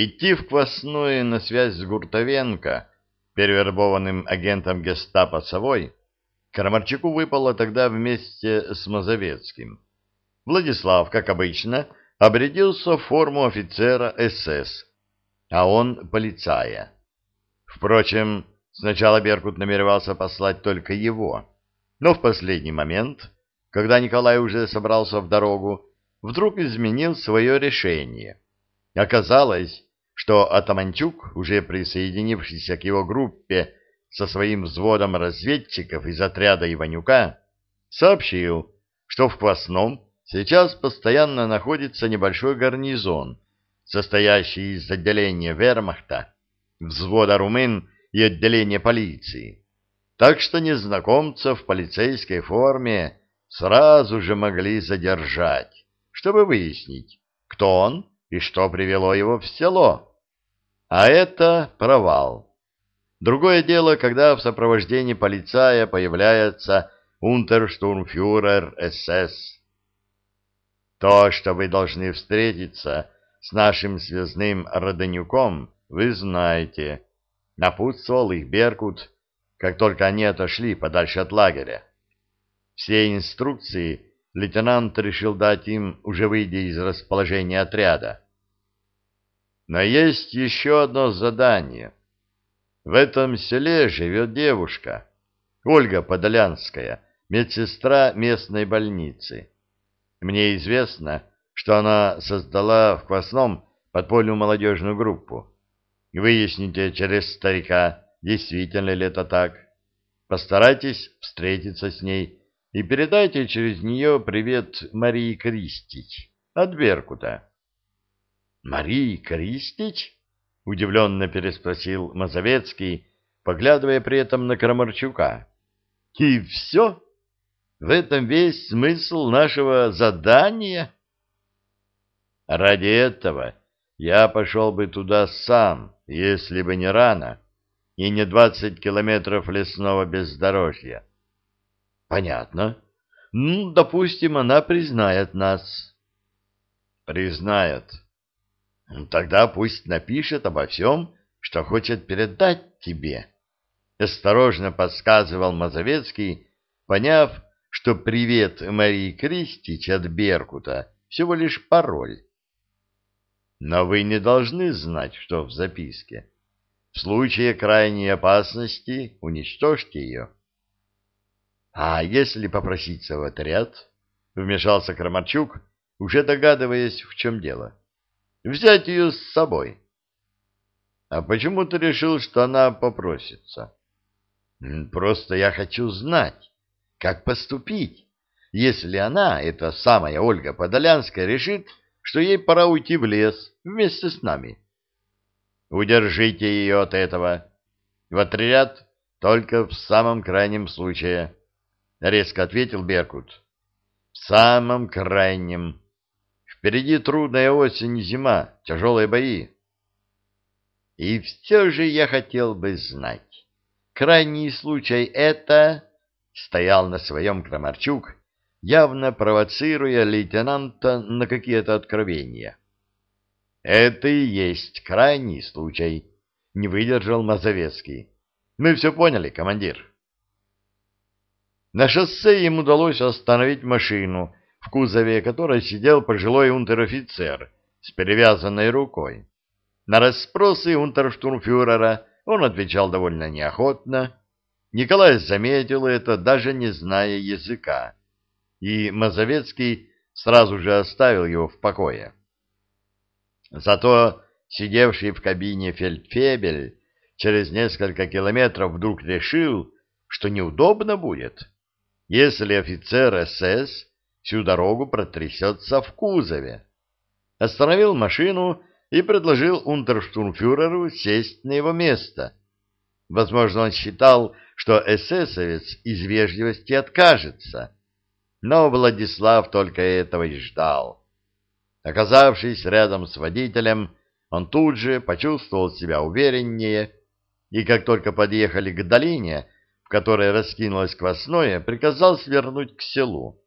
Идти в Квасное на связь с Гуртовенко, перевербованным агентом гестапо Совой, Крамарчуку выпало тогда вместе с Мазовецким. Владислав, как обычно, обрядился в форму офицера СС, а он полицая. Впрочем, сначала Беркут намеревался послать только его, но в последний момент, когда Николай уже собрался в дорогу, вдруг изменил свое решение. Оказалось, что Атаманчук, уже присоединившийся к его группе со своим взводом разведчиков из отряда Иванюка, сообщил, что в Квасном сейчас постоянно находится небольшой гарнизон, состоящий из отделения вермахта, взвода румын и отделения полиции. Так что незнакомца в полицейской форме сразу же могли задержать, чтобы выяснить, кто он и что привело его в село. А это провал. Другое дело, когда в сопровождении полицая появляется унтерштурмфюрер СС. То, что вы должны встретиться с нашим связным Родонюком, вы знаете. Напутствовал их Беркут, как только они отошли подальше от лагеря. Все инструкции лейтенант решил дать им, уже выйдя из расположения отряда. Но есть еще одно задание. В этом селе живет девушка, Ольга Подолянская, медсестра местной больницы. Мне известно, что она создала в Квасном подпольную молодежную группу. Выясните через старика, действительно ли это так. Постарайтесь встретиться с ней и передайте через нее привет Марии Кристич от Беркута. — Марии Кристич? — удивленно переспросил Мазовецкий, поглядывая при этом на Крамарчука. — И все? В этом весь смысл нашего задания? — Ради этого я пошел бы туда сам, если бы не рано, и не двадцать километров лесного бездорожья. Понятно. Ну, допустим, она признает нас. Признает. Тогда пусть напишет обо всем, что хочет передать тебе. Осторожно подсказывал Мазовецкий, поняв, что привет Марии Кристич от Беркута всего лишь пароль. Но вы не должны знать, что в записке. В случае крайней опасности уничтожьте ее. А если попроситься в отряд? Вмешался Крамарчук, уже догадываясь, в чем дело. Взять ее с собой. А почему ты решил, что она попросится? Просто я хочу знать, как поступить, если она, эта самая Ольга Подолянская, решит, что ей пора уйти в лес вместе с нами. Удержите ее от этого. В отряд только в самом крайнем случае. — резко ответил Беркут. — В самом крайнем. Впереди трудная осень и зима, тяжелые бои. И все же я хотел бы знать. Крайний случай это... Стоял на своем Крамарчук, явно провоцируя лейтенанта на какие-то откровения. Это и есть крайний случай, не выдержал Мазовецкий. Мы все поняли, командир. На шоссе им удалось остановить машину, в кузове которой сидел пожилой унтер-офицер с перевязанной рукой. На расспросы унтерштурмфюрера он отвечал довольно неохотно. Николай заметил это, даже не зная языка, и Мазовецкий сразу же оставил его в покое. Зато сидевший в кабине фельдфебель через несколько километров вдруг решил, что неудобно будет если офицер СС всю дорогу протрясется в кузове. Остановил машину и предложил унтерштурмфюреру сесть на его место. Возможно, он считал, что эсэсовец из вежливости откажется. Но Владислав только этого и ждал. Оказавшись рядом с водителем, он тут же почувствовал себя увереннее, и как только подъехали к долине, в которой раскинулось квасное, приказал свернуть к селу.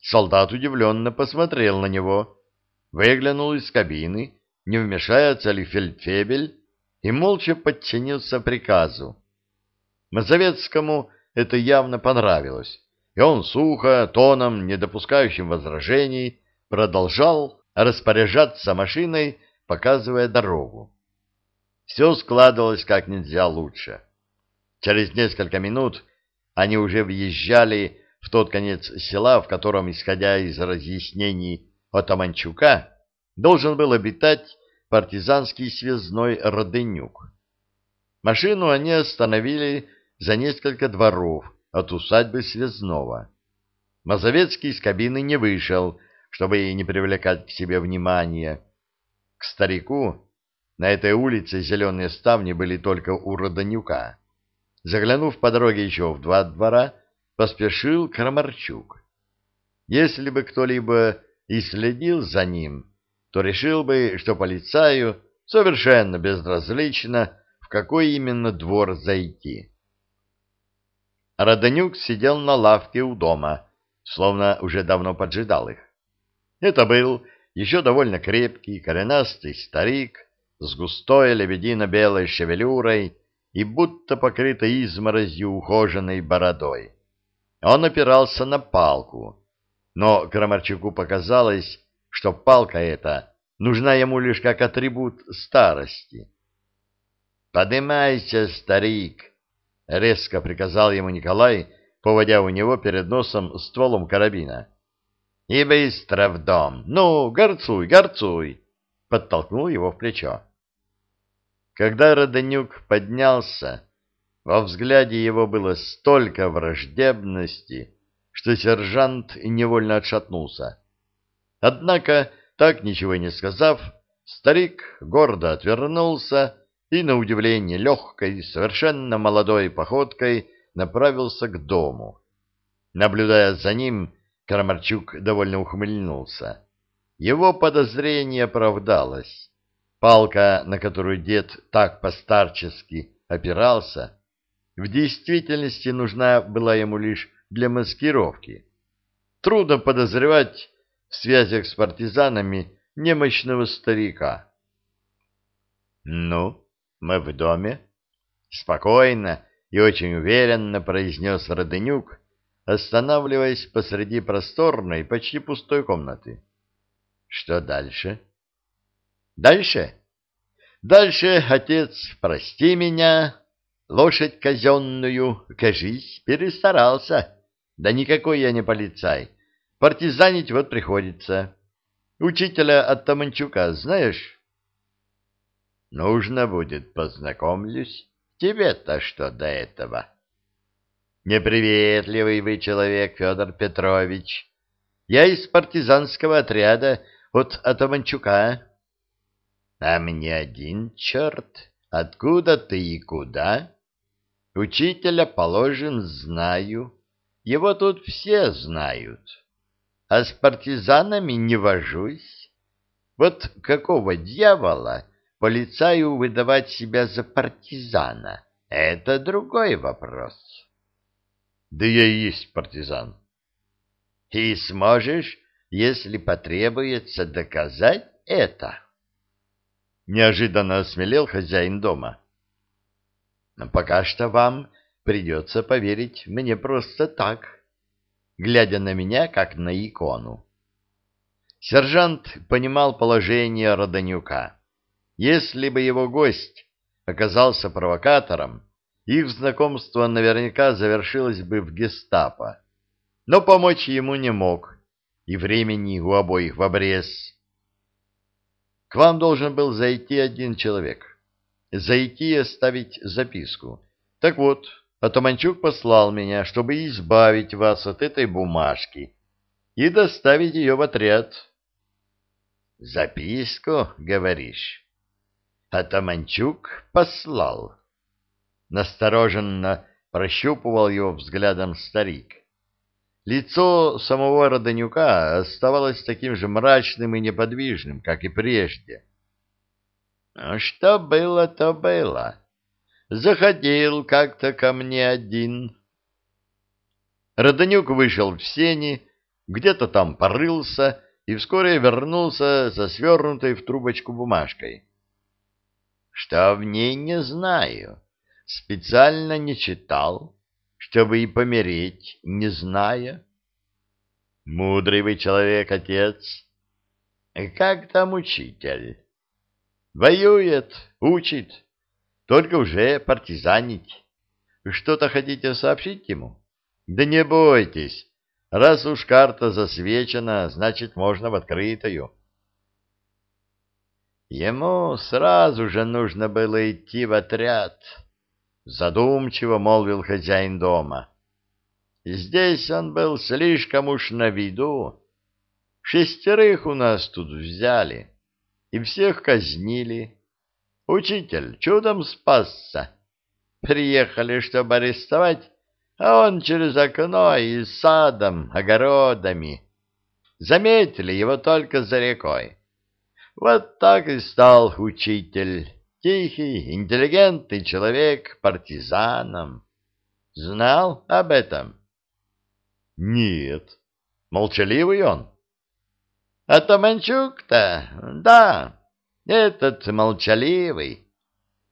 Солдат удивленно посмотрел на него, выглянул из кабины, не вмешается ли фельдфебель, и молча подчинился приказу. Мазовецкому это явно понравилось, и он сухо, тоном, не допускающим возражений, продолжал распоряжаться машиной, показывая дорогу. Все складывалось как нельзя лучше. Через несколько минут они уже въезжали в тот конец села, в котором, исходя из разъяснений от Аманчука, должен был обитать партизанский связной Роденюк. Машину они остановили за несколько дворов от усадьбы связного. Мазовецкий из кабины не вышел, чтобы не привлекать к себе внимания. К старику на этой улице зеленые ставни были только у Родонюка. Заглянув по дороге еще в два двора, поспешил Крамарчук. Если бы кто-либо и следил за ним, то решил бы, что полицаю совершенно безразлично, в какой именно двор зайти. Родонюк сидел на лавке у дома, словно уже давно поджидал их. Это был еще довольно крепкий, коренастый старик с густой лебедино-белой шевелюрой и будто покрытой изморозью ухоженной бородой. Он опирался на палку, но Крамарчуку показалось, что палка эта нужна ему лишь как атрибут старости. «Подымайся, старик!» — резко приказал ему Николай, поводя у него перед носом стволом карабина. «И быстро в дом! Ну, горцуй, горцуй!» — подтолкнул его в плечо. Когда Родонюк поднялся, во взгляде его было столько враждебности, что сержант невольно отшатнулся. Однако, так ничего не сказав, старик гордо отвернулся и, на удивление легкой, совершенно молодой походкой направился к дому. Наблюдая за ним, Крамарчук довольно ухмыльнулся. Его подозрение оправдалось. Палка, на которую дед так постарчески опирался, в действительности нужна была ему лишь для маскировки. Трудно подозревать в связях с партизанами немощного старика. «Ну, мы в доме?» — спокойно и очень уверенно произнес Роденюк, останавливаясь посреди просторной, почти пустой комнаты. «Что дальше?» «Дальше?» «Дальше, отец, прости меня, лошадь казенную, кажись, перестарался. Да никакой я не полицай». Партизанить вот приходится. Учителя от Таманчука знаешь? Нужно будет, познакомлюсь. Тебе-то что до этого? Неприветливый вы человек, Федор Петрович. Я из партизанского отряда от Атаманчука. А мне один черт. Откуда ты и куда? Учителя, положим, знаю. Его тут все знают а с партизанами не вожусь. Вот какого дьявола полицаю выдавать себя за партизана? Это другой вопрос. Да я и есть партизан. И сможешь, если потребуется, доказать это? Неожиданно осмелел хозяин дома. Пока что вам придется поверить мне просто так глядя на меня, как на икону. Сержант понимал положение Родонюка. Если бы его гость оказался провокатором, их знакомство наверняка завершилось бы в гестапо. Но помочь ему не мог, и времени у обоих в обрез. К вам должен был зайти один человек. Зайти и оставить записку. Так вот, а Томанчук послал меня, чтобы избавить вас от этой бумажки и доставить ее в отряд. — Записку, говоришь? А Таманчук послал. Настороженно прощупывал его взглядом старик. Лицо самого Родонюка оставалось таким же мрачным и неподвижным, как и прежде. — что было, то было. Заходил как-то ко мне один. Родонюк вышел в сени, где-то там порылся и вскоре вернулся со свернутой в трубочку бумажкой. Что в ней не знаю, специально не читал, чтобы и помереть, не зная. Мудрый вы человек, отец. Как там учитель? Воюет, учит, только уже партизанить. Что-то хотите сообщить ему? Да не бойтесь, раз уж карта засвечена, значит, можно в открытую. Ему сразу же нужно было идти в отряд, задумчиво молвил хозяин дома. Здесь он был слишком уж на виду. Шестерых у нас тут взяли и всех казнили. Учитель чудом спасся. Приехали, чтобы арестовать, а он через окно и садом, огородами. Заметили его только за рекой. Вот так и стал учитель, тихий, интеллигентный человек, партизаном. Знал об этом? Нет. Молчаливый он? А Таманчук-то, да, этот молчаливый.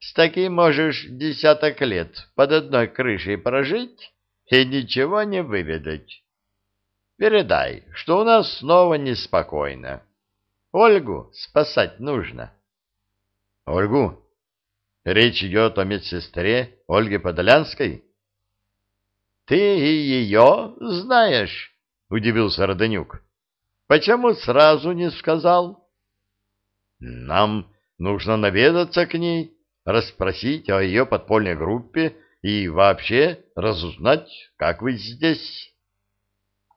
С таким можешь десяток лет под одной крышей прожить и ничего не выведать. Передай, что у нас снова неспокойно. Ольгу спасать нужно. Ольгу? Речь идет о медсестре Ольге Подолянской? Ты и ее знаешь, удивился Родонюк. Почему сразу не сказал? Нам нужно наведаться к ней, расспросить о ее подпольной группе и вообще разузнать, как вы здесь.